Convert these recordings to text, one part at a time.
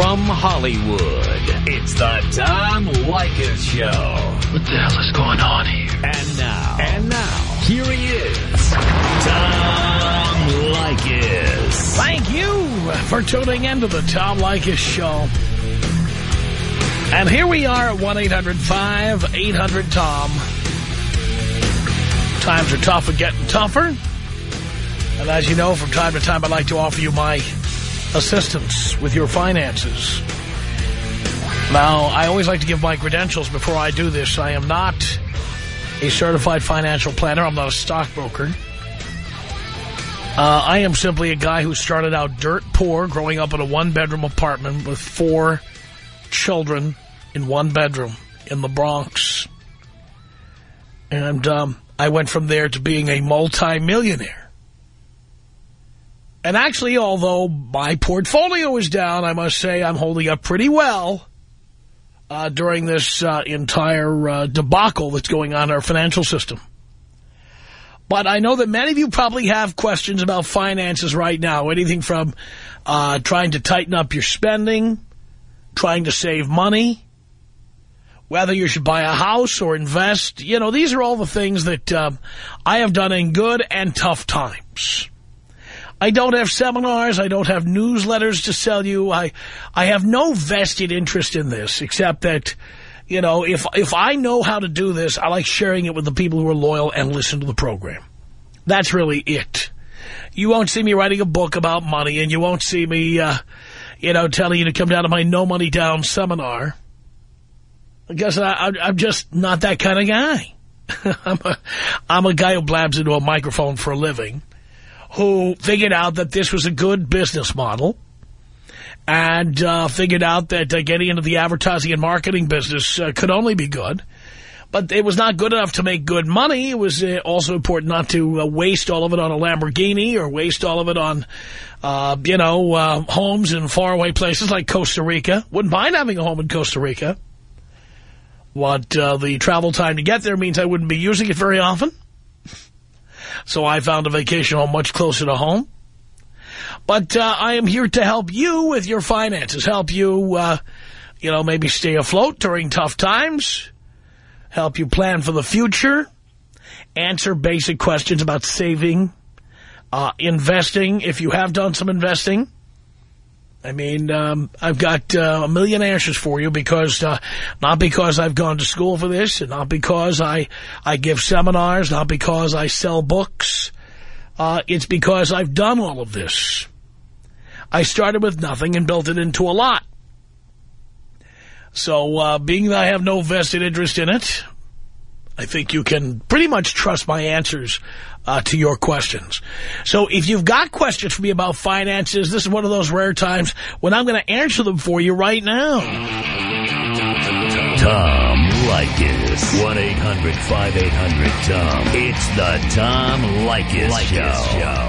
From Hollywood, it's the Tom Leykis Show. What the hell is going on here? And now, and now, here he is, Tom Leykis. Thank you for tuning into the Tom Leykis Show. And here we are at 1-800-5800-TOM. Times are tough and getting tougher. And as you know, from time to time, I'd like to offer you my assistance with your finances. Now, I always like to give my credentials before I do this. I am not a certified financial planner. I'm not a stockbroker. Uh, I am simply a guy who started out dirt poor, growing up in a one-bedroom apartment with four children in one bedroom in the Bronx. And um, I went from there to being a multi-millionaire. And actually, although my portfolio is down, I must say I'm holding up pretty well uh, during this uh, entire uh, debacle that's going on in our financial system. But I know that many of you probably have questions about finances right now. Anything from uh, trying to tighten up your spending, trying to save money, whether you should buy a house or invest. You know, these are all the things that um, I have done in good and tough times. I don't have seminars. I don't have newsletters to sell you. I, I have no vested interest in this except that, you know, if, if I know how to do this, I like sharing it with the people who are loyal and listen to the program. That's really it. You won't see me writing a book about money and you won't see me, uh, you know, telling you to come down to my No Money Down seminar. I I, I'm just not that kind of guy. I'm, a, I'm a guy who blabs into a microphone for a living who figured out that this was a good business model and uh, figured out that uh, getting into the advertising and marketing business uh, could only be good. But it was not good enough to make good money. It was uh, also important not to uh, waste all of it on a Lamborghini or waste all of it on, uh, you know, homes in faraway places like Costa Rica. Wouldn't mind having a home in Costa Rica. What the travel time to get there means I wouldn't be using it very often. So I found a vacation home much closer to home. But uh, I am here to help you with your finances, help you, uh, you know, maybe stay afloat during tough times, help you plan for the future, answer basic questions about saving, uh, investing, if you have done some investing, I mean, um, I've got uh, a million answers for you because, uh, not because I've gone to school for this, and not because I, I give seminars, not because I sell books. Uh, it's because I've done all of this. I started with nothing and built it into a lot. So, uh, being that I have no vested interest in it, I think you can pretty much trust my answers uh, to your questions. So if you've got questions for me about finances, this is one of those rare times when I'm going to answer them for you right now. Tom Leykis. 1-800-5800-TOM. It's the Tom Leykis, Leykis Show. Show.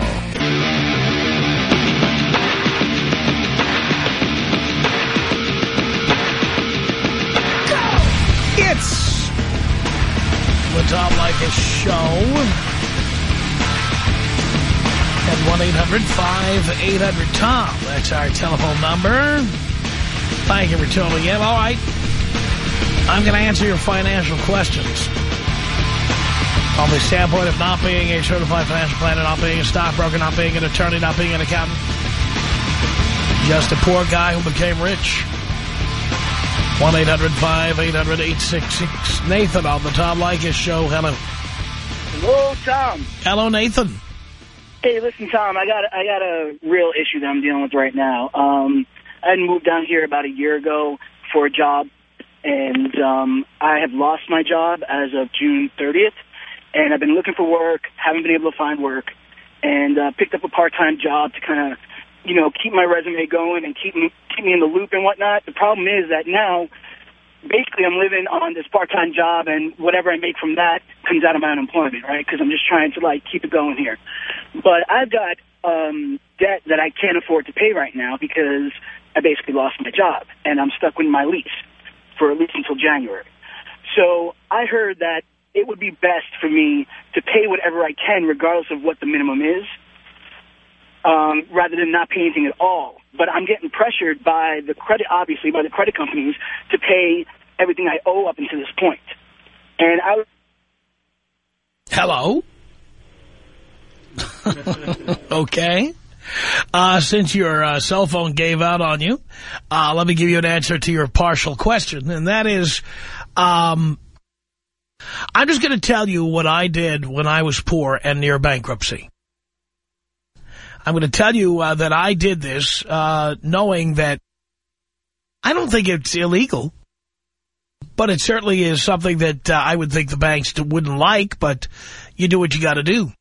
It's the Tom Leykis Show. At 1-800-5800-TOM. That's our telephone number. Thank you for tuning in. All right. I'm going to answer your financial questions. On the standpoint of not being a certified financial planner, not being a stockbroker, not being an attorney, not being an accountant. Just a poor guy who became rich. 1-800-5800-866. Nathan on the Tom Leykis Show. Hello. Hello, Tom. Hello, Nathan. Hey, listen, Tom, I got I got a real issue that I'm dealing with right now. Um, I moved down here about a year ago for a job, and um, I have lost my job as of June 30th, and I've been looking for work, haven't been able to find work, and uh, picked up a part-time job to kind of you know, keep my resume going and keep me, keep me in the loop and whatnot. The problem is that now, basically, I'm living on this part-time job, and whatever I make from that comes out of my unemployment, right? Because I'm just trying to, like, keep it going here. But I've got um, debt that I can't afford to pay right now because I basically lost my job, and I'm stuck with my lease for at least until January. So I heard that it would be best for me to pay whatever I can, regardless of what the minimum is, um, rather than not pay anything at all. But I'm getting pressured by the credit, obviously, by the credit companies to pay everything I owe up until this point. And I. Hello. okay. Uh, since your uh, cell phone gave out on you, uh, let me give you an answer to your partial question, and that is, um, I'm just going to tell you what I did when I was poor and near bankruptcy. I'm going to tell you uh, that I did this uh, knowing that I don't think it's illegal, but it certainly is something that uh, I would think the banks wouldn't like, but you do what you got to do.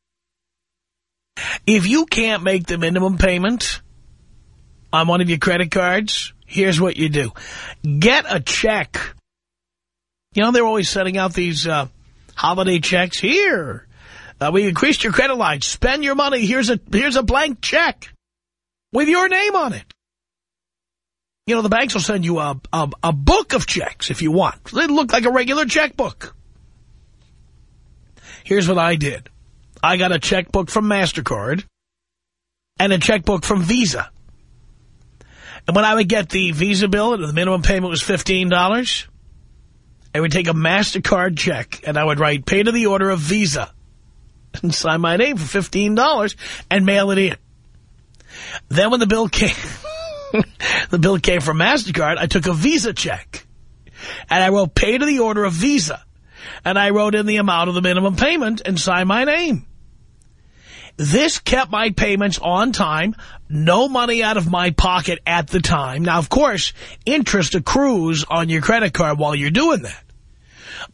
If you can't make the minimum payment on one of your credit cards, here's what you do. Get a check. You know, they're always sending out these uh, holiday checks. Here, uh, we increased your credit line. Spend your money. Here's a here's a blank check with your name on it. You know, the banks will send you a, a, a book of checks if you want. They look like a regular checkbook. Here's what I did. I got a checkbook from MasterCard and a checkbook from Visa. And when I would get the Visa bill the minimum payment was $15, I would take a MasterCard check and I would write pay to the order of Visa and sign my name for $15 and mail it in. Then when the bill came, the bill came from MasterCard, I took a Visa check and I wrote pay to the order of Visa. And I wrote in the amount of the minimum payment and signed my name. This kept my payments on time, no money out of my pocket at the time. Now, of course, interest accrues on your credit card while you're doing that.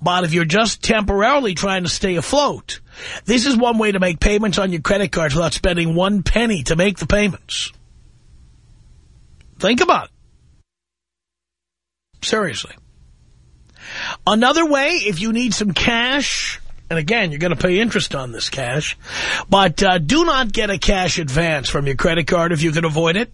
But if you're just temporarily trying to stay afloat, this is one way to make payments on your credit cards without spending one penny to make the payments. Think about it. Seriously. Another way, if you need some cash, and again, you're going to pay interest on this cash, but uh, do not get a cash advance from your credit card if you can avoid it.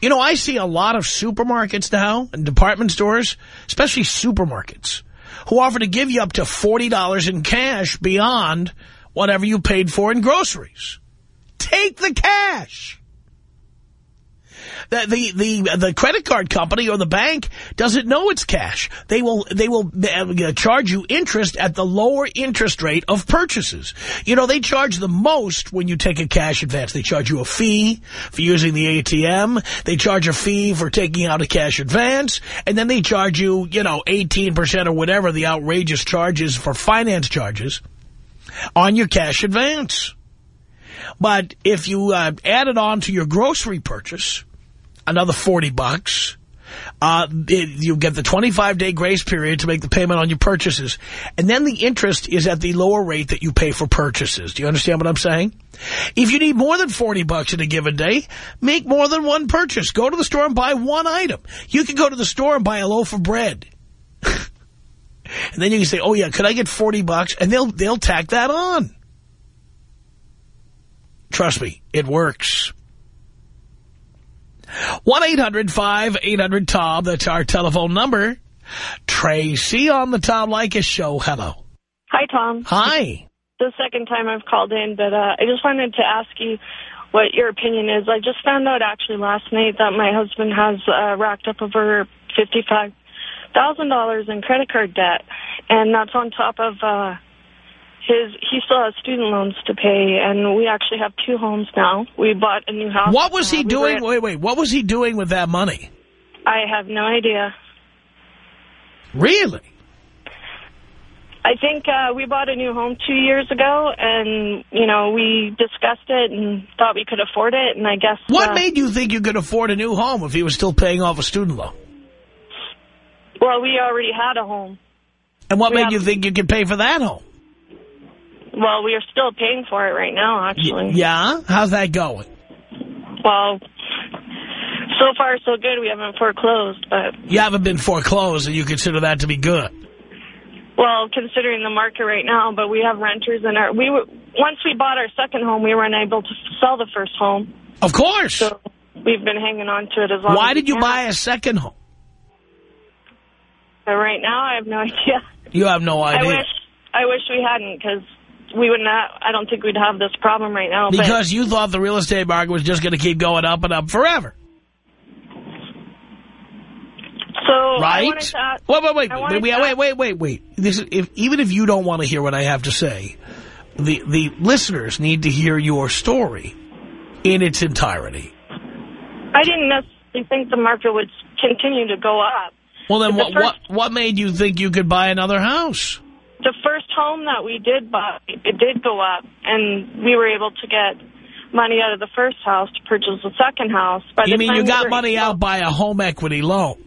You know, I see a lot of supermarkets now and department stores, especially supermarkets, who offer to give you up to $40 in cash beyond whatever you paid for in groceries. Take the cash. The, the, the, the credit card company or the bank doesn't know it's cash. They will, they will uh, charge you interest at the lower interest rate of purchases. You know, they charge the most when you take a cash advance. They charge you a fee for using the ATM. They charge a fee for taking out a cash advance. And then they charge you, you know, 18% or whatever the outrageous charges for finance charges on your cash advance. But if you uh, add it on to your grocery purchase, another 40 bucks. Uh, it, you get the 25-day grace period to make the payment on your purchases. And then the interest is at the lower rate that you pay for purchases. Do you understand what I'm saying? If you need more than 40 bucks in a given day, make more than one purchase. Go to the store and buy one item. You can go to the store and buy a loaf of bread. and then you can say, oh, yeah, could I get 40 bucks? And they'll, they'll tack that on. Trust me, it works. 1-800-5800-TOM. That's our telephone number. Tracy on the Tom Leykis show. Hello. Hi, Tom. Hi. The second time I've called in, but uh, I just wanted to ask you what your opinion is. I just found out actually last night that my husband has uh, racked up over $55,000 in credit card debt, and that's on top of uh, his he still has student loans to pay, and we actually have two homes now. We bought a new house. What was he we doing? at, Wait, wait. What was he doing with that money? I have no idea. Really? I think uh, we bought a new home two years ago, and, you know, we discussed it and thought we could afford it, and I guess... What uh, made you think you could afford a new home if he was still paying off a student loan? Well, we already had a home. And what We made have- you think you could pay for that home? Well, we are still paying for it right now, actually. Yeah? How's that going? Well, so far so good. We haven't foreclosed, but, You haven't been foreclosed and you consider that to be good. well, considering the market right now, but we have renters in our... We were, Once we bought our second home, we were unable to sell the first home, Of course. so we've been hanging on to it as long Why as did you can. buy a second home? But right now, I have no idea. You have no I idea. wish I wish we hadn't, because we would not, I don't think we'd have this problem right now. Because you thought the real estate market was just going to keep going up and up forever. So Right? Ask, wait, wait, wait, wait, wait, wait, wait, wait. This is, if, even if you don't want to hear what I have to say, the, the listeners need to hear your story in its entirety. I didn't necessarily think the market would continue to go up. Well, then The what, first- what, what made you think you could buy another house? The first home that we did buy, it did go up, and we were able to get money out of the first house to purchase the second house. By You mean you got were- money out by a home equity loan?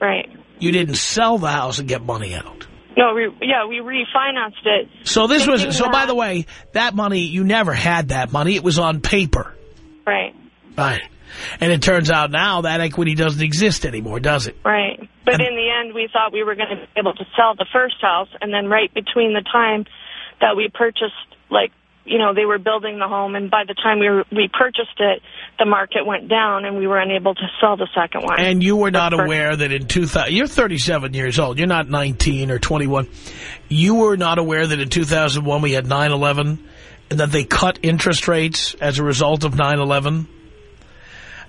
Right. You didn't sell the house and get money out. No, we, yeah, we refinanced it. So this was, so by the way, that money, you never had that money. It was on paper. Right, Right. And it turns out now that equity doesn't exist anymore, does it? right. But And- in the end, we thought we were going to be able to sell the first house, and then right between the time that we purchased, like, you know, they were building the home, and by the time we were, we purchased it, the market went down, and we were unable to sell the second one. And you were not aware that in 2000, you're 37 years old, you're not 19 or 21. You were not aware that in 2001 we had 9-11 and that they cut interest rates as a result of 9-11.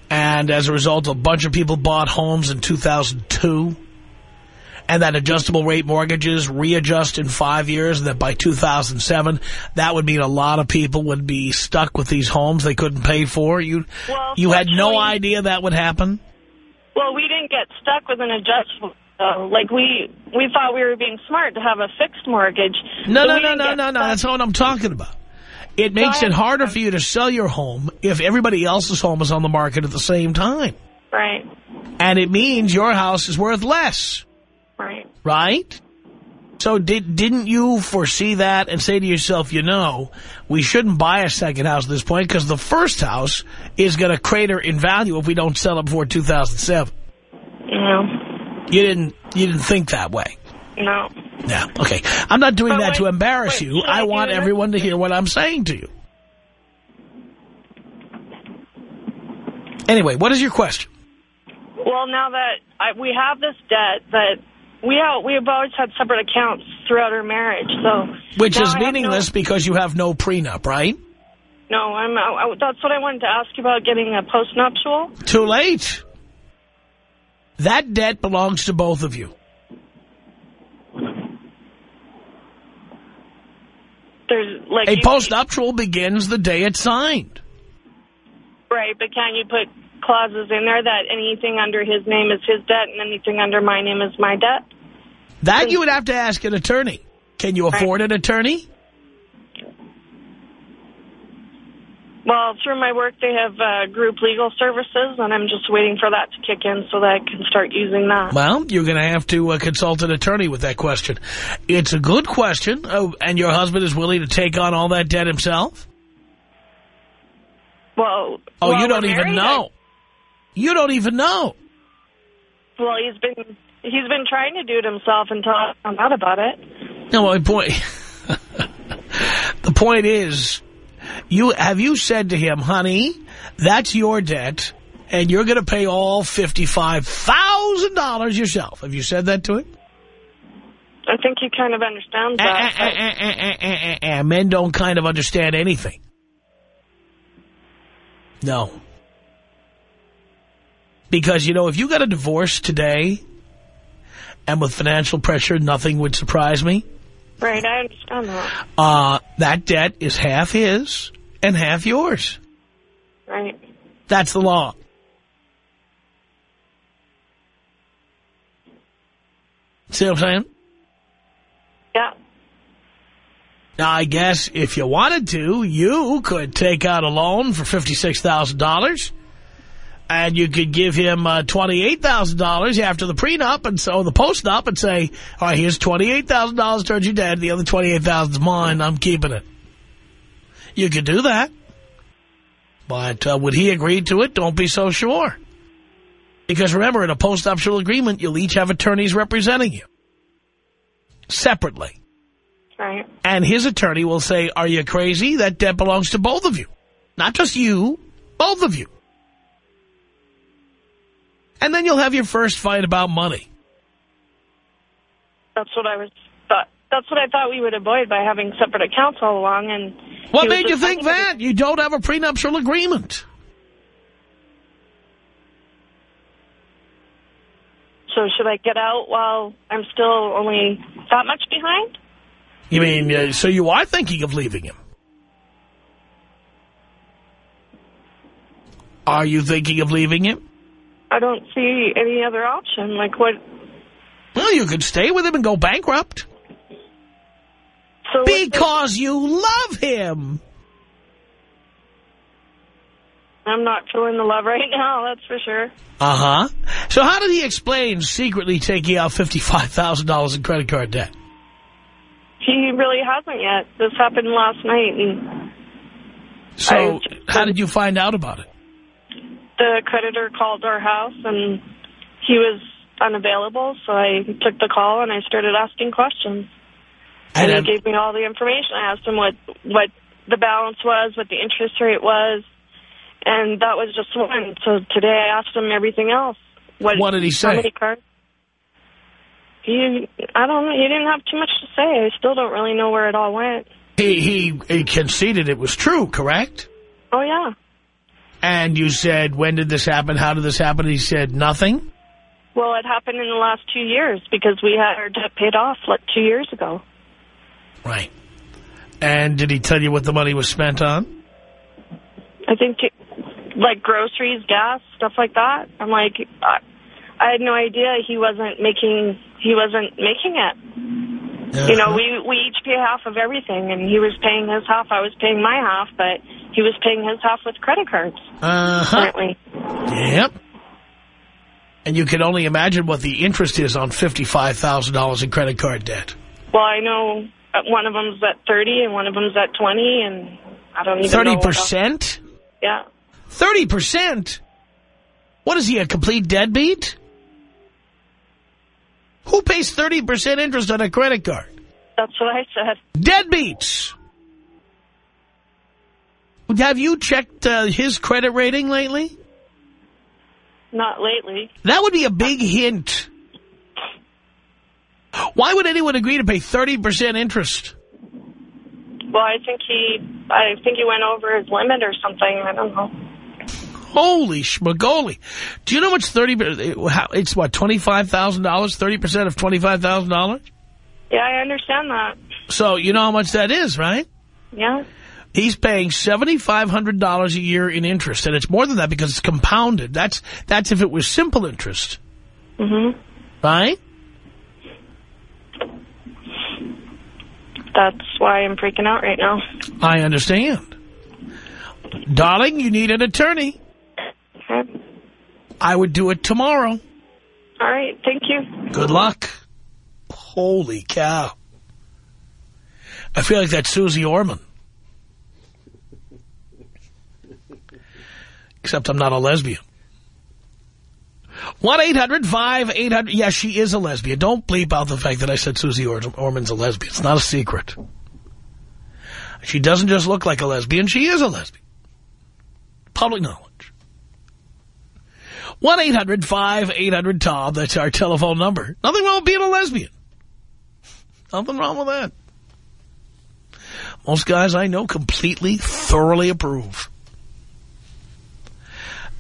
And as a result, a bunch of people bought homes in 2002. And that adjustable rate mortgages readjust in five years, and that by 2007, that would mean a lot of people would be stuck with these homes they couldn't pay for. You, Well, you had no idea that would happen? Well, we didn't get stuck with an adjustable. though. Like we we thought we were being smart to have a fixed mortgage. No, no, no, no, no, no. That's not what I'm talking about. It makes it harder for you to sell your home if everybody else's home is on the market at the same time. Right, And it means your house is worth less, right. right? So did, didn't you foresee that and say to yourself, you know, we shouldn't buy a second house at this point because the first house is going to crater in value if we don't sell it before 2007. No, You didn't, you didn't think that way. No. Yeah, okay. I'm not doing But that wait, to embarrass wait, you. I I want everyone to hear what I'm saying to you. Anyway, what is your question? Well, now that I, we have this debt that we have, we have always had separate accounts throughout our marriage. So Which is I meaningless because you have no prenup, right? No, no I'm. I, I- that's what I wanted to ask you about getting a postnuptial. Too late. That debt belongs to both of you. There's like A postnuptial begins the day it's signed. Right, but can you put clauses in there that anything under his name is his debt and anything under my name is my debt? That you would have to ask an attorney. Can you afford an attorney? Well, through my work, they have uh, group legal services, and I'm just waiting for that to kick in so that I can start using that. Well, you're going to have to uh, consult an attorney with that question. It's a good question, oh, and your husband is willing to take on all that debt himself? Well, Oh, well, you don't even married. know. You don't even know. Well, he's been he's been trying to do it himself until I found out about it. No, my point. the point is, you have you said to him, honey, that's your debt, and you're going to pay all fifty-five thousand dollars yourself. Have you said that to him? I think he kind of understands that. eh, eh, eh. Men don't kind of understand anything. No. Because, you know, if you got a divorce today, and with financial pressure, nothing would surprise me. Right, I understand that. Uh, that debt is half his and half yours. Right. That's the law. See what I'm saying? Yeah. Now, I guess if you wanted to, you could take out a loan for $56,000 and you could give him uh, $28,000 after the prenup and so the postnup and say, all right, here's $28,000 towards your dad. The other 28,000 is mine. I'm keeping it. You could do that. But uh, would he agree to it? Don't be so sure. Because remember, in a postnuptial agreement, you'll each have attorneys representing you. Separately. Right. And his attorney will say, are you crazy? That debt belongs to both of you. Not just you, both of you. And then you'll have your first fight about money. That's what I was thought. that's what I thought we would avoid by having separate accounts all along. And What made you think that? You don't have a prenuptial agreement. So should I get out while I'm still only that much behind? You mean, uh, so you are thinking of leaving him? Are you thinking of leaving him? I don't see any other option. Like what? Well, you could stay with him and go bankrupt. So Because you love him. I'm not feeling the love right now. That's for sure. Uh-huh. So how did he explain secretly taking out $55,000 in credit card debt? He really hasn't yet. This happened last night, and So how did you find out about it? The creditor called our house, and he was unavailable. So I took the call and I started asking questions. And, And, he gave me all the information. I asked him what what the balance was, what the interest rate was, and that was just one. So today I asked him everything else. What what did he say? How many cards? He, I don't know. He didn't have too much to say. I still don't really know where it all went. he, he, he conceded it was true, correct? Oh yeah. And you said, when did this happen? How did this happen? He said, nothing? Well, it happened in the last two years because we had our debt paid off like two years ago. Right. And did he tell you what the money was spent on? I think it, like groceries, gas, stuff like that. I'm like, I, I had no idea he wasn't making he wasn't making it. You know, we we each pay half of everything, and he was paying his half. I was paying my half, but he was paying his half with credit cards. Uh-huh. Apparently, Yep. And you can only imagine what the interest is on $55,000 in credit card debt. well, I know uh, one of them's at thirty, and one of them's at twenty, and I don't even know. what else. 30%? Yeah. 30%? What is he, a complete deadbeat? Who pays 30% interest on a credit card? That's what I said. Deadbeats! Have you checked uh, his credit rating lately? Not lately. That would be a big hint. Why would anyone agree to pay 30% interest? Well, I think he, I think he went over his limit or something. I don't know. Holy schmagoli. Do you know what's 30, how- it's what, $25,000? 30% of $25,000? Yeah, I understand that. So you know how much that is, right? Yeah. He's paying $7,500 a year in interest, and it's more than that because it's compounded. That's that's if it was simple interest, Mm Mhm. right? That's why I'm freaking out right now. I understand. Darling, you need an attorney. Okay. I would do it tomorrow. All right. Thank you. Good luck. Holy cow. I feel like that's Susie Orman. Except I'm not a lesbian. 1-800-5800. Yes, she is a lesbian. Don't bleep out the fact that I said Susie Or Orman's a lesbian. It's not a secret. She doesn't just look like a lesbian. She is a lesbian. Public knowledge. 1-800-5800-TOM. That's our telephone number. Nothing wrong with being a lesbian. Nothing wrong with that. Most guys I know completely, thoroughly approve.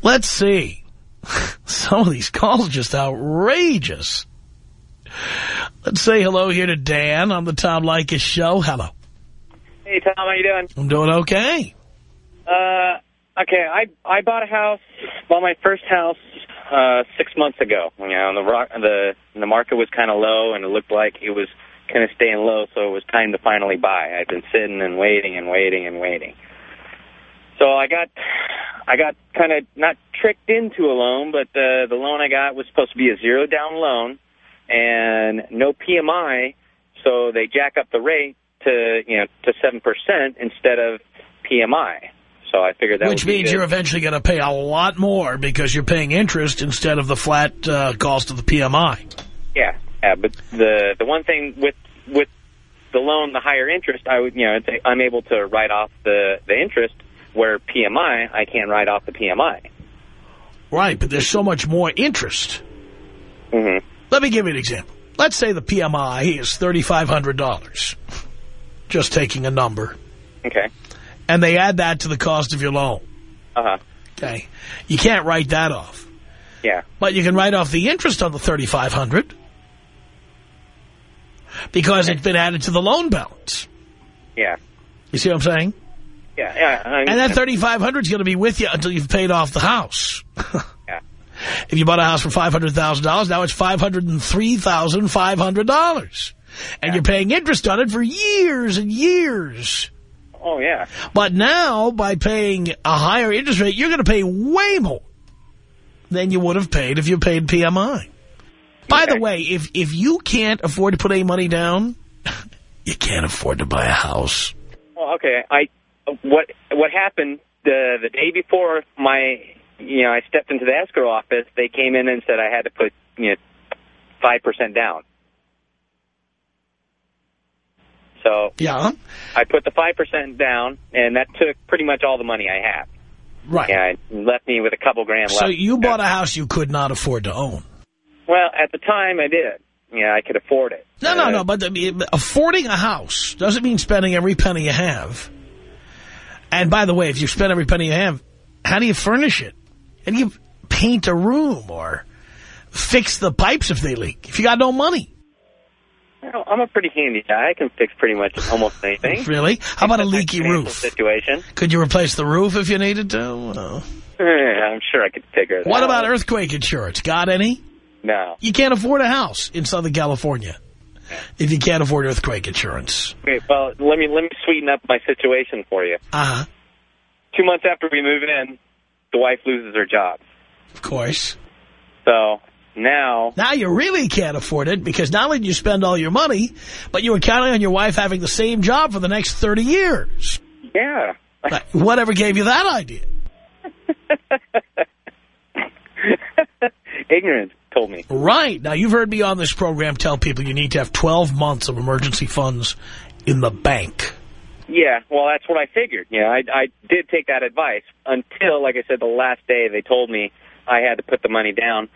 Let's see. Some of these calls are just outrageous. Let's say hello here to Dan on the Tom Leykis show. Hello. Hey Tom, how you doing? I'm doing okay. Uh, okay, I I bought a house, bought my first house uh, six months ago. You know, the rock, the the market was kind of low, and it looked like it was kind of staying low, so it was time to finally buy. I've been sitting and waiting and waiting and waiting. So I got I got kind of not tricked into a loan, but uh, the loan I got was supposed to be a zero down loan and no PMI, so they jack up the rate to you know to seven percent instead of PMI. So I figured that Which would means you're eventually going to pay a lot more because you're paying interest instead of the flat uh, cost of the PMI. Yeah, yeah, but the the one thing with with the loan, the higher interest, I would you know I'm able to write off the the interest, where PMI I can't write off the PMI. Right, but there's so much more interest. hmm Let me give you an example. let's say the PMI is $3,500, just taking a number, Okay. and they add that to the cost of your loan, Uh-huh. okay, you can't write that off. Yeah. But you can write off the interest on the $3,500 because it's been added to the loan balance. Yeah. You see what I'm saying? Yeah. Yeah. I, And that 3,500 is going to be with you until you've paid off the house. Yeah. If you bought a house for $500,000, now it's $503,500. And you're paying interest on it for years and years. Oh, yeah. But now, by paying a higher interest rate, you're going to pay way more than you would have paid if you paid PMI. By the way, if, if you can't afford to put any money down, you can't afford to buy a house. Well, okay. I what what happened the the day before my you know I stepped into the escrow office. They came in and said I had to put you know five percent down. So Yeah, I put the five percent down, and that took pretty much all the money I had. right. And left me with a couple grand left. So left. you bought a house you could not afford to own. Well, at the time I did. Yeah, I could afford it. No, no, Uh, no. But affording a house doesn't mean spending every penny you have. And by the way, if you spend every penny you have, how do you furnish it? How do you paint a room or fix the pipes if they leak? If you got no money, well, I'm a pretty handy guy. I can fix pretty much almost anything. really? How about a leaky roof? Situation. Could you replace the roof if you needed to? Eh, I'm sure I could figure it out. What about earthquake insurance? Got any? No. You can't afford a house in Southern California if you can't afford earthquake insurance. Okay, well, let me let me sweeten up my situation for you. Uh-huh. Two months after we move in, the wife loses her job. Of course. So now, Now you really can't afford it because not only did you spend all your money, but you were counting on your wife having the same job for the next 30 years. yeah. Whatever gave you that idea? Ignorance told me. Right. Now, you've heard me on this program tell people you need to have 12 months of emergency funds in the bank. Yeah, well, that's what I figured. Yeah, I, I did take that advice until, like I said, the last day they told me I had to put the money down,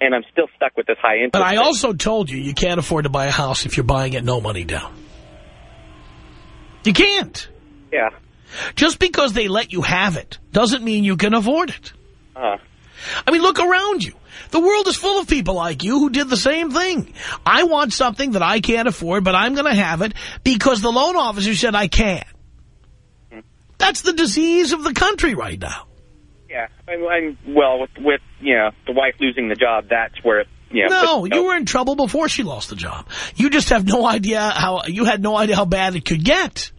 and I'm still stuck with this high interest. But I also told you you can't afford to buy a house if you're buying it no money down. You can't. yeah. Just because they let you have it doesn't mean you can afford it. Uh, I mean, look around you. The world is full of people like you who did the same thing. I want something that I can't afford, but I'm going to have it because the loan officer said I can. That's the disease of the country right now. yeah. I'm, I'm well with with you know the wife losing the job. That's where it, you know, No, but- you were in trouble before she lost the job. You just have no idea how, you had no idea how bad it could get.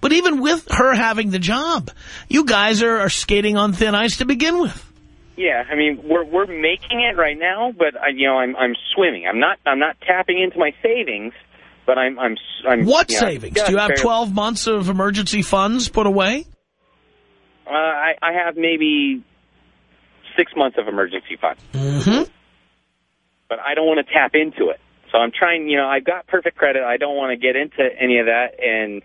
But even with her having the job, you guys are, are skating on thin ice to begin with. Yeah, I mean we're we're making it right now, but I, you know I'm I'm swimming. I'm not I'm not tapping into my savings, but I'm I'm I'm. What you know, savings? Do you have barely- 12 months of emergency funds put away? Uh, I I have maybe six months of emergency funds, Mm-hmm. but I don't want to tap into it. So I'm trying. You know, I've got perfect credit. I don't want to get into any of that and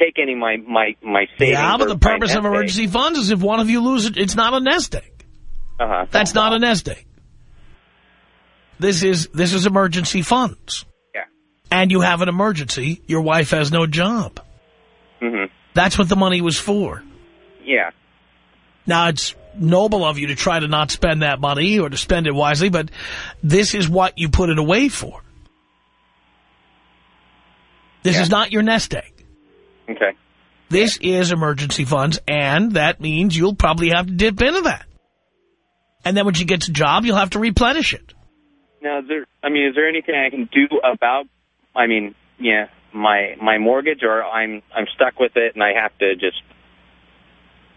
take any of my my my savings. Yeah, but the purpose of nest egg. emergency funds is if one of you lose it, it's not a nest egg. Uh-huh. That's not a nest egg. This is this is emergency funds. Yeah. And you have an emergency. Your wife has no job. Mm -hmm. That's what the money was for. Yeah. Now, it's noble of you to try to not spend that money or to spend it wisely, but this is what you put it away for. This Yeah. is not your nest egg. Okay. This is emergency funds, and that means you'll probably have to dip into that. And then when she gets a job, you'll have to replenish it. Now, is there? I mean, is there anything I can do about? I mean, yeah, my my mortgage, or I'm I'm stuck with it, and I have to just.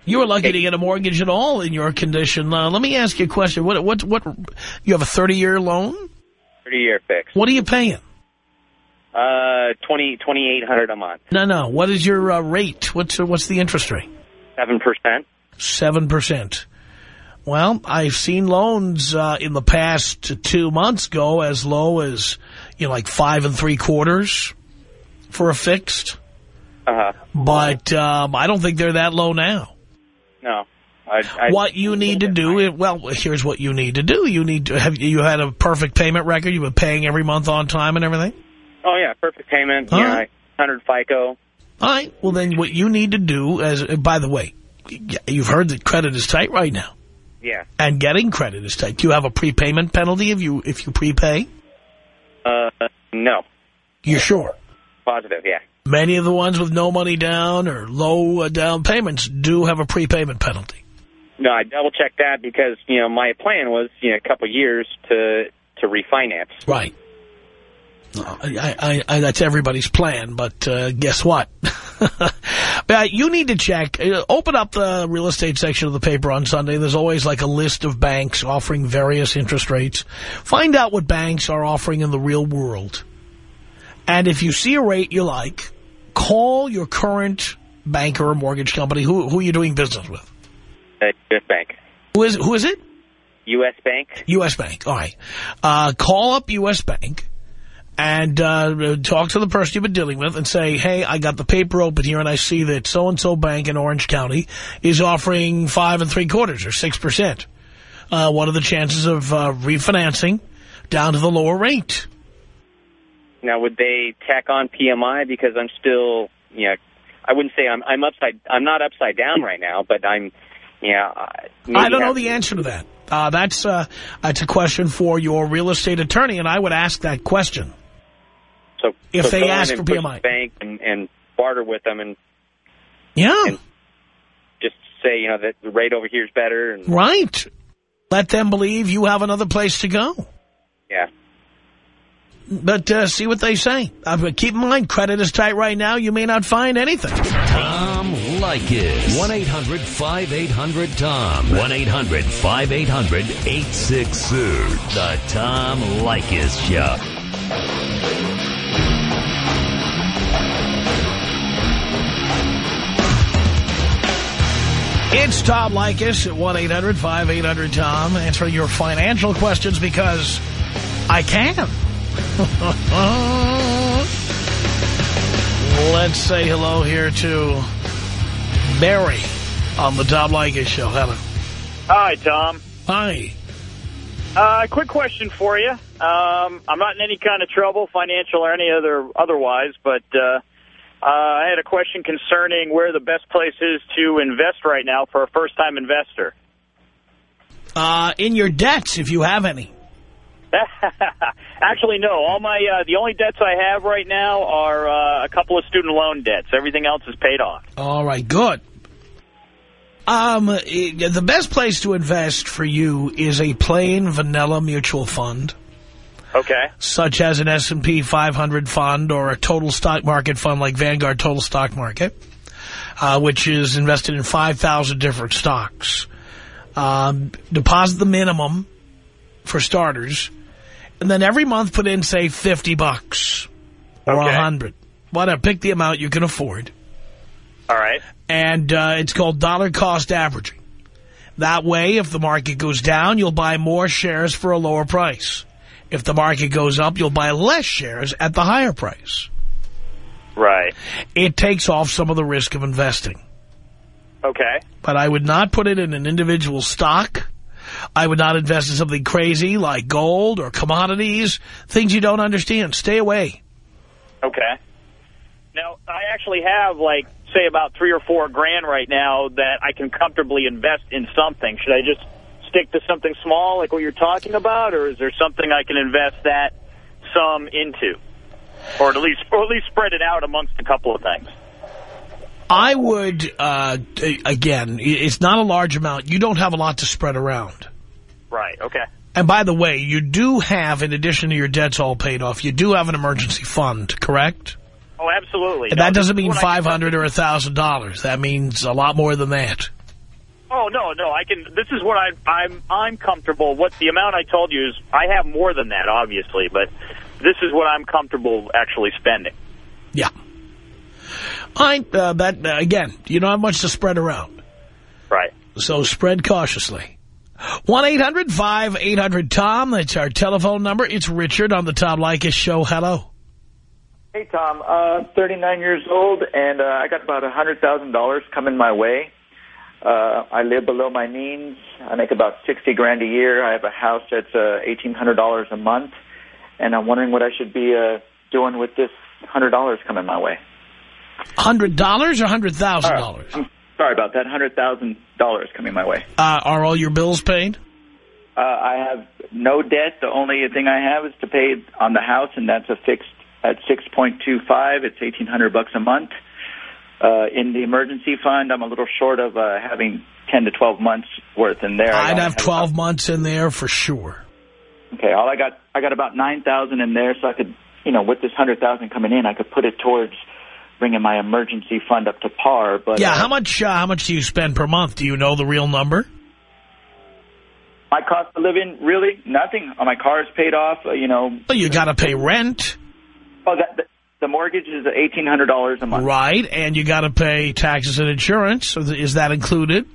You were lucky to get a mortgage at all in your condition. Uh, let me ask you a question. What, what, what, you have a 30-year loan? Thirty year fix. What are you paying? Uh, twenty twenty eight hundred a month. No, no. What is your uh, rate? What's, uh, what's the interest rate? Seven percent. 7%. Well, I've seen loans uh, in the past two months go as low as, you know, like five and three quarters for a fixed. Uh huh. But um, I don't think they're that low now. No. I, I, what you need to do, well, here's what you need to do. You need to have you had a perfect payment record. You've been paying every month on time and everything. Oh yeah, perfect payment. All know, right. 100 FICO. All right. Well, then what you need to do, as by the way, you've heard that credit is tight right now, Yeah. and getting credit is tight. Do you have a prepayment penalty if you if you prepay? Uh, no. You're sure? Positive. Yeah. Many of the ones with no money down or low uh, down payments do have a prepayment penalty. No, I double checked that because you know my plan was you know a couple years to to refinance. Right. I, I, I, that's everybody's plan, but uh, guess what? but you need to check. Uh, open up the real estate section of the paper on Sunday. There's always like a list of banks offering various interest rates. Find out what banks are offering in the real world. And if you see a rate you like, call your current banker or mortgage company. Who, who are you doing business with? Uh, U.S. Bank. Who is, who is it? U.S. Bank. U.S. Bank. All right. Uh, call up U.S. Bank and uh, talk to the person you've been dealing with and say, hey, I got the paper open here and I see that so-and-so bank in Orange County is offering five and three quarters or six percent. Uh, what are the chances of uh, refinancing down to the lower rate? Now, would they tack on PMI because I'm still, you know, I wouldn't say I'm I'm upside. I'm not upside down right now, but I'm, yeah. You know, I don't know the answer to that. Uh, that's uh, that's a question for your real estate attorney, and I would ask that question. So If so they go in ask and for push PMI. bank and, and barter with them and Yeah, And- just say, you know, that the rate over here is better. And right. Let them believe you have another place to go. yeah, But uh, see what they say. Uh, but keep in mind, credit is tight right now. You may not find anything. Tom Leykis. 1-800-5800-TOM. 1-800-5800-866. The Tom Leykis Show. It's Tom Leykis at 1-800-5800-TOM answering your financial questions because I can. Let's say hello here to Barry on the Tom Leykis Show. Hello. Hi, Tom. Hi. Uh, quick question for you. Um, I'm not in any kind of trouble, financial or any other otherwise, but uh, uh, I had a question concerning where the best place is to invest right now for a first-time investor. Uh, in your debts, if you have any. Actually, no. All my uh, the only debts I have right now are uh, a couple of student loan debts. Everything else is paid off. All right, good. Um, the best place to invest for you is a plain vanilla mutual fund, Okay. such as an S&P 500 fund or a total stock market fund like Vanguard Total Stock Market, uh, which is invested in 5,000 different stocks. Um, deposit the minimum for starters, and then every month put in, say, 50 bucks or a Okay. 100. Whatever, pick the amount you can afford All right. and uh, it's called dollar cost averaging. That way, if the market goes down, you'll buy more shares for a lower price. If the market goes up, you'll buy less shares at the higher price. Right. It takes off some of the risk of investing. Okay. But I would not put it in an individual stock. I would not invest in something crazy like gold or commodities, things you don't understand. Stay away. Okay. Now, I actually have, like, say about three or four grand right now that I can comfortably invest in something. Should I just stick to something small like what you're talking about, or is there something I can invest that sum into? Or at least, or at least spread it out amongst a couple of things. I would, uh, again, it's not a large amount. You don't have a lot to spread around. Right, okay. And by the way, you do have, in addition to your debts all paid off, you do have an emergency fund, correct? Oh, absolutely. And No, that doesn't mean what I 500 or $1,000. That means a lot more than that. Oh no, no, I can. This is what I, I'm. I'm comfortable. What the amount I told you is, I have more than that, obviously, but this is what I'm comfortable actually spending. Yeah. I uh, that, uh, again, you don't have much to spread around. Right. So spread cautiously. 1-800-5800-TOM. That's our telephone number. It's Richard on the Tom Leykis Show. Hello. Hey, Tom. Uh, 39 years old, and uh, I got about a $100,000 coming my way. Uh, I live below my means. I make about sixty grand a year. I have a house that's uh, eighteen hundred dollars a month, and I'm wondering what I should be uh, doing with this hundred dollars coming my way. $100 or $100,000? I'm sorry about that. Hundred thousand dollars coming my way. Uh, are all your bills paid? Uh, I have no debt. The only thing I have is to pay on the house, and that's a fixed at six point two five. It's eighteen hundred bucks a month. Uh, in the emergency fund, I'm a little short of uh, having ten to twelve months worth in there. I I'd have 12 months in there for sure. Okay, all I got, I got about nine thousand in there, so I could, you know, with this hundred thousand coming in, I could put it towards bringing my emergency fund up to par. But Yeah, uh, how much uh, how much do you spend per month? Do you know the real number? my cost of living, really nothing. My car is paid off. Uh, you know, you got to pay rent, oh, that, the, the mortgage is eighteen hundred dollars a month. right? And you got to pay taxes and insurance. So Is that included?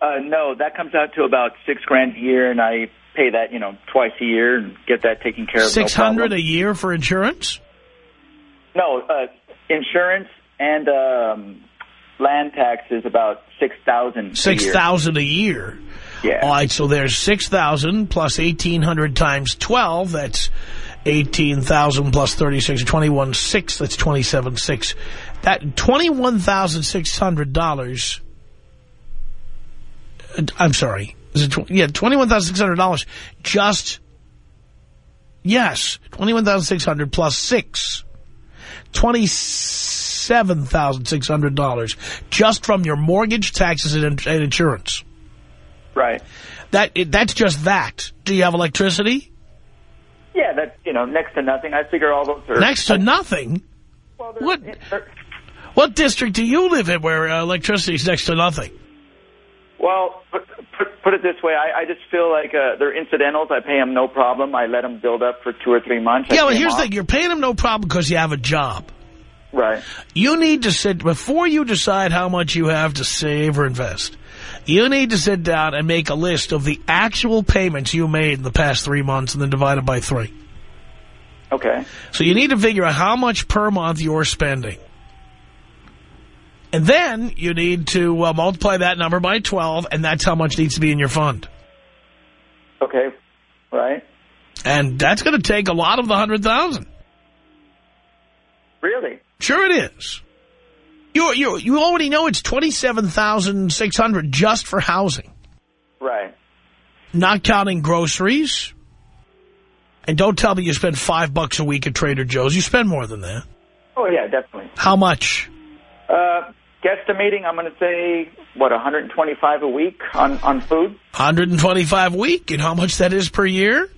Uh, no, that comes out to about six grand a year, and I pay that, you know, twice a year and get that taken care of. Six no hundred a year for insurance? No, uh, insurance and um, land tax is about six thousand. Six thousand a year. Yeah. All right, so there's six thousand plus eighteen hundred times twelve. That's eighteen thousand plus thirty six. Twenty one six. That's twenty seven six. That twenty one thousand six hundred dollars. uh, I'm sorry. Is it tw yeah twenty one thousand six hundred dollars? Just yes, twenty one thousand six hundred plus six. Twenty-seven thousand six hundred dollars just from your mortgage, taxes, and, and insurance. Right. That it, that's just that. Do you have electricity? Yeah, that's you know next to nothing. I figure all those are Next to nothing. Well, What? What district do you live in where uh, electricity is next to nothing? Well, put, put, put it this way, I, I just feel like uh, they're incidentals. I pay them no problem. I let them build up for two or three months. Yeah, well, here's the thing. You're paying them no problem because you have a job. Right. You need to sit, before you decide how much you have to save or invest, you need to sit down and make a list of the actual payments you made in the past three months and then divide it by three. Okay. So you need to figure out how much per month you're spending. And then you need to uh, multiply that number by 12, and that's how much needs to be in your fund. Okay. Right. And that's going to take a lot of the 100000 Really? Sure it is. You, you, you already know it's 27600 just for housing, Right. not counting groceries. And don't tell me you spend five bucks a week at Trader Joe's. You spend more than that. Oh yeah, definitely. How much? Uh, guesstimating, I'm going to say what 125 a week on on food. 125 a week. And how much that is per year?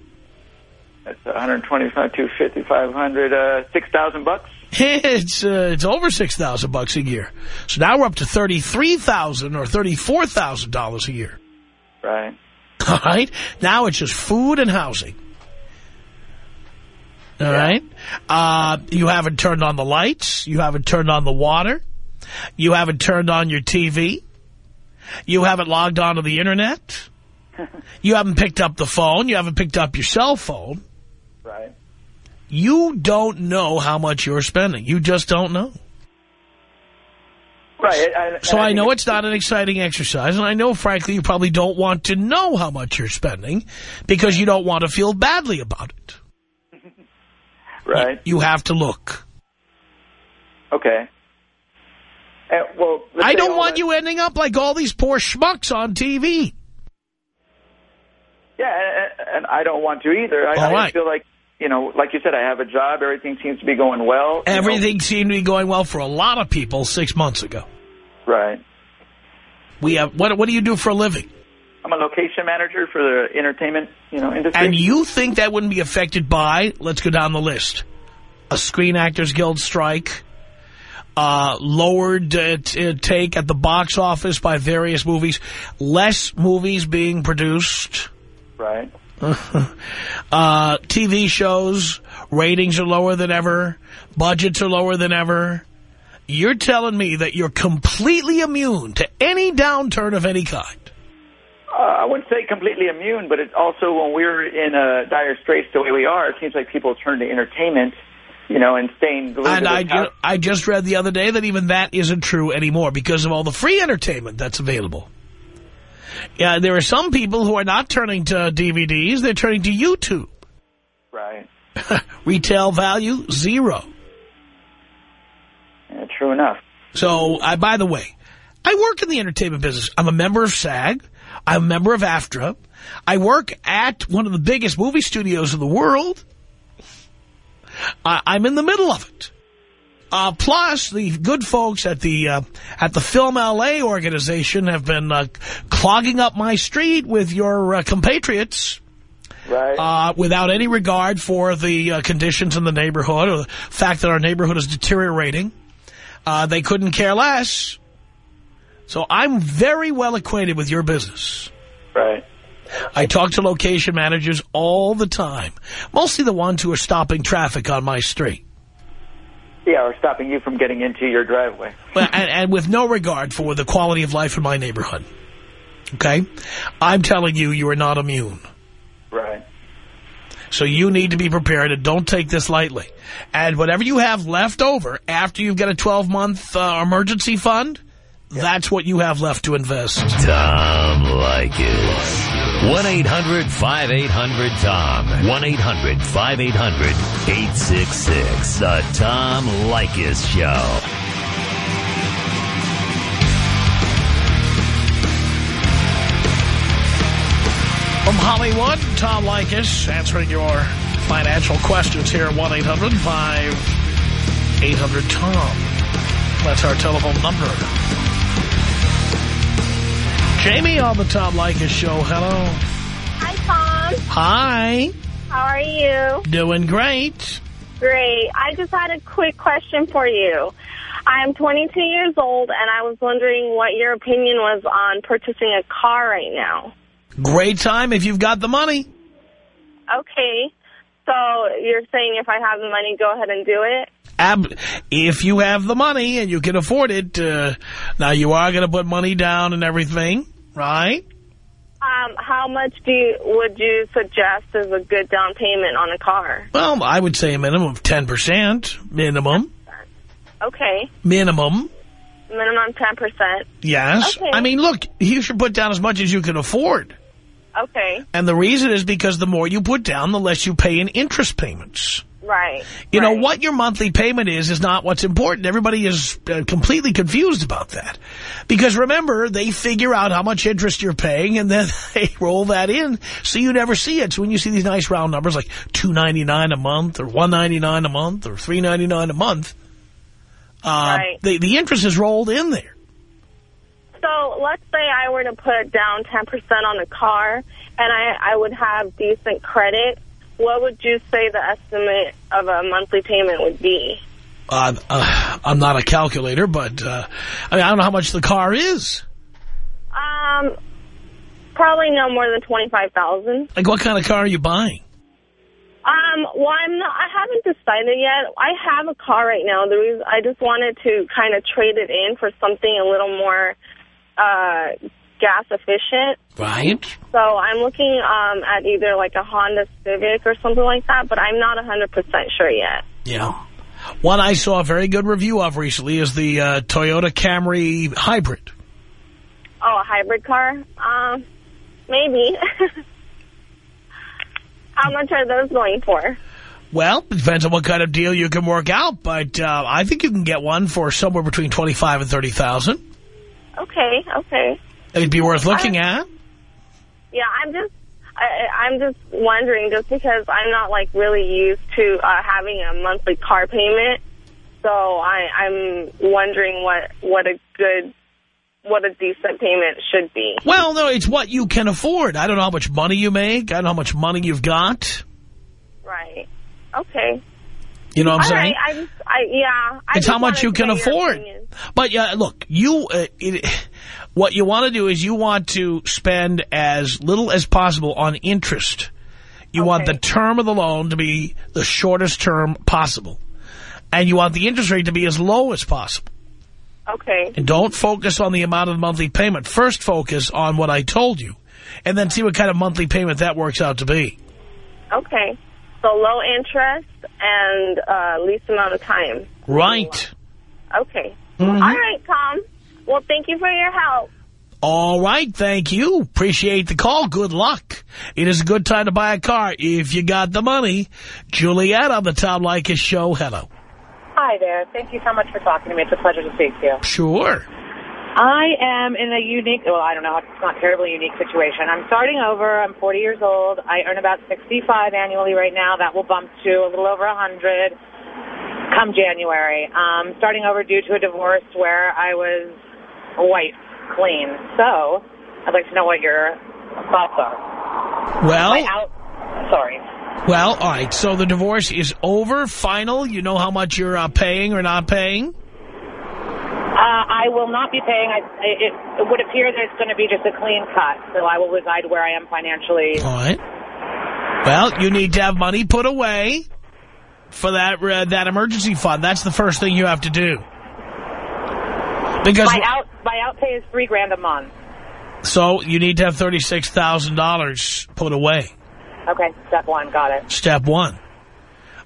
That's 125, 250, 500, uh, 6,000 bucks. It's uh, it's over six thousand bucks a year. So now we're up to thirty three thousand or thirty four thousand dollars a year. Right. All right. Now it's just food and housing. All right. Uh, you haven't turned on the lights. You haven't turned on the water. You haven't turned on your TV. You haven't logged onto the internet. You haven't picked up the phone. You haven't picked up your cell phone. You don't know how much you're spending. You just don't know. Right. I, So I think know it's not an exciting exercise, and I know, frankly, you probably don't want to know how much you're spending because you don't want to feel badly about it. Right. You have to look. Okay. Uh, well, I don't want that- you ending up like all these poor schmucks on TV. Yeah, and, and I don't want to either. I, All I feel like, you know, like you said, I have a job. Everything seems to be going well. you know. Everything seemed to be going well for a lot of people six months ago. Right. We have what? What do you do for a living? I'm a location manager for the entertainment, you know, industry. And you think that wouldn't be affected by? Let's go down the list: a Screen Actors Guild strike, uh, lowered uh, t- uh, take at the box office by various movies, less movies being produced. Right. uh, TV shows, ratings are lower than ever, budgets are lower than ever. You're telling me that you're completely immune to any downturn of any kind. Uh, I wouldn't say completely immune, but it's also when we're in uh, dire straits the way we are, it seems like people turn to entertainment you know, and staying glued And I, ju. I just read the other day that even that isn't true anymore because of all the free entertainment that's available. Yeah, there are some people who are not turning to DVDs, they're turning to YouTube. Right. Retail value, zero. Yeah, true enough. So, I, by the way, I work in the entertainment business. I'm a member of SAG. I'm a member of AFTRA. I work at one of the biggest movie studios in the world. I, I'm in the middle of it. Uh, plus, the good folks at the uh, at the Film LA organization have been uh, clogging up my street with your uh, compatriots Right. uh, without any regard for the uh, conditions in the neighborhood or the fact that our neighborhood is deteriorating. Uh, they couldn't care less. So I'm very well acquainted with your business. right. I talk to location managers all the time, mostly the ones who are stopping traffic on my street. Yeah, or stopping you from getting into your driveway. Well, and, and with no regard for the quality of life in my neighborhood. Okay? I'm telling you, you are not immune. Right. So you need to be prepared and don't take this lightly. And whatever you have left over after you've got a 12-month uh, emergency fund, that's what you have left to invest. Tom Leykis. 1-800-5800-TOM. 1-800-5800-866. The Tom Leykis Show. From Hollywood, Tom Leykis answering your financial questions here at 1-800-5800-TOM. That's our telephone number. Jamie on the Tom Leykis Show. Hello. Hi, Tom. Hi. How are you? Doing great. Great. I just had a quick question for you. I'm 22 years old, and I was wondering what your opinion was on purchasing a car right now. Great time if you've got the money. Okay. So you're saying if I have the money, go ahead and do it? Ab if you have the money and you can afford it, uh, now you are going to put money down and everything, right? Um, how much do you, would you suggest is a good down payment on a car? Well, I would say a minimum of 10%. Minimum. Okay. Minimum. Minimum 10%. Yes. Okay. I mean, look, you should put down as much as you can afford. Okay. And the reason is because the more you put down, the less you pay in interest payments. Right. You know, what your monthly payment is is not what's important. Everybody is uh, completely confused about that. Because remember, they figure out how much interest you're paying and then they roll that in so you never see it. So when you see these nice round numbers like two ninety nine a month or one ninety nine a month or three ninety nine a month, uh, Right. the, the interest is rolled in there. So let's say I were to put down 10% on a car and I, I would have decent credit. What would you say the estimate of a monthly payment would be? Uh, uh, I'm not a calculator, but uh, I, mean, I don't know how much the car is. Um, probably no more than 25000 Like, what kind of car are you buying? Um, well, I'm not, I haven't decided yet. I have a car right now. The reason I just wanted to kind of trade it in for something a little more uh, gas efficient. Right. So I'm looking um, at either like a Honda Civic or something like that, but I'm not 100% sure yet. Yeah. One I saw a very good review of recently is the uh, Toyota Camry Hybrid. Oh, a hybrid car? Um, maybe. How much are those going for? Well, it depends on what kind of deal you can work out, but uh, I think you can get one for somewhere between twenty-five and thirty thousand. Okay, okay. It'd be worth looking at. Yeah, I'm just, I, I'm just wondering, just because I'm not like really used to uh, having a monthly car payment, so I, I'm wondering what what a good, what a decent payment should be. Well, no, it's what you can afford. I don't know how much money you make. I don't know how much money you've got. Right. Okay. You know what I'm All saying? right. I just, I yeah. I it's how much you can afford. opinion. But yeah, look, you, uh, it, what you want to do is you want to spend as little as possible on interest. You want the term of the loan to be the shortest term possible. And you want the interest rate to be as low as possible. Okay. And don't focus on the amount of the monthly payment. First focus on what I told you. And then see what kind of monthly payment that works out to be. Okay. So low interest and uh, least amount of time. Right. Okay. All right, Tom. Well, thank you for your help. All right, thank you. Appreciate the call. Good luck. It is a good time to buy a car if you got the money. Juliet on the Tom Leykis show. Hello. Hi there. Thank you so much for talking to me. It's a pleasure to speak to you. Sure. I am in a unique, well, I don't know, it's not terribly unique situation. I'm starting over. I'm 40 years old. I earn about 65 annually right now. That will bump to a little over 100 come January. Um, starting over due to a divorce where I was white, clean. So I'd like to know what your thoughts are. Well, out, sorry. well, all right. So the divorce is over, final. You know how much you're uh, paying or not paying? Uh, I will not be paying. I, it, it would appear that it's going to be just a clean cut, so I will reside where I am financially. All right. Well, you need to have money put away for that uh, that emergency fund. That's the first thing you have to do. Because my out my out pay is three grand a month. so you need to have thirty six thousand dollars put away. Okay, step one, got it. Step one.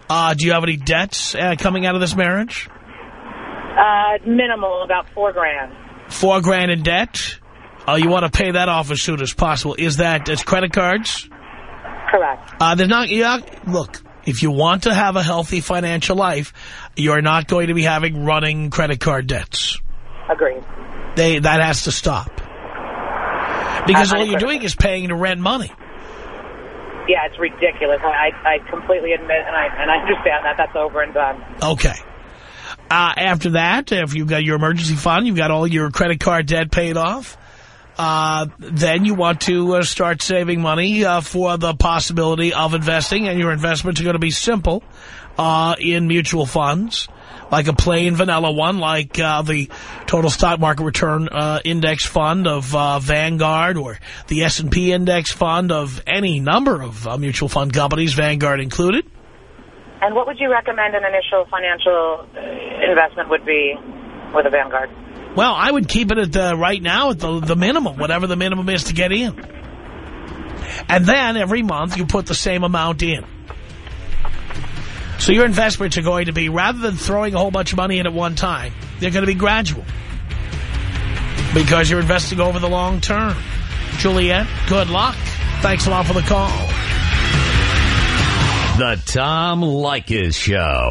Uh, do you have any debts uh, coming out of this marriage? Uh, minimal, about four grand. Four grand in debt. Uh, you want to pay that off as soon as possible. Is that it's credit cards? Correct. Uh, they're not, you're not, look, if you want to have a healthy financial life, you're not going to be having running credit card debts. Agreed. They That has to stop. Because Uh, all you're doing is paying to rent money. Yeah, it's ridiculous. I, I completely admit, and I and I understand that. That's over and done. Okay. Uh, after that, if you've got your emergency fund, you've got all your credit card debt paid off, uh, then you want to uh, start saving money uh, for the possibility of investing, and your investments are going to be simple uh, in mutual funds, like a plain vanilla one, like uh, the total stock market return index fund of Vanguard or the S&P index fund of any number of mutual fund companies, Vanguard included. And what would you recommend an initial financial uh, investment would be with a Vanguard? Well, I would keep it at the, right now at the, the minimum, whatever the minimum is to get in. And then every month you put the same amount in. So your investments are going to be, rather than throwing a whole bunch of money in at one time, they're going to be gradual. Because you're investing over the long term. Juliet, good luck. Thanks a lot for the call. The Tom Leykis Show.